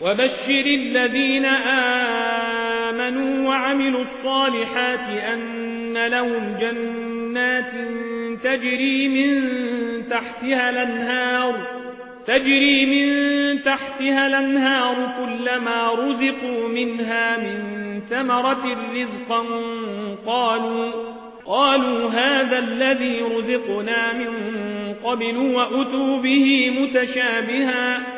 وبشر الذين آمنوا وعملوا الصالحات أن لهم جنات تجري من تحتها الأنهار تجري من تحتها الأنهار كلما رزقوا منها من ثمرة رزقا قالوا قالوا هذا الذي رزقنا من قبل وأتوا به متشابها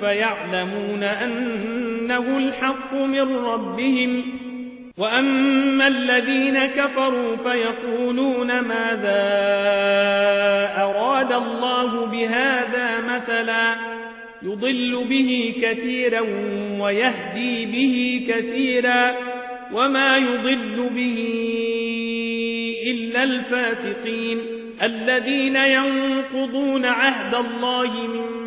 فيعلمون أنه الحق من ربهم وأما الذين كفروا فيقولون ماذا أراد الله بهذا مثلا يضل به كثيرا ويهدي به كثيرا وما يضل به إلا الفاتقين الذين ينقضون عهد الله من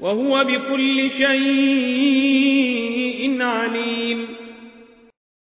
وهو بكل شيء عليم.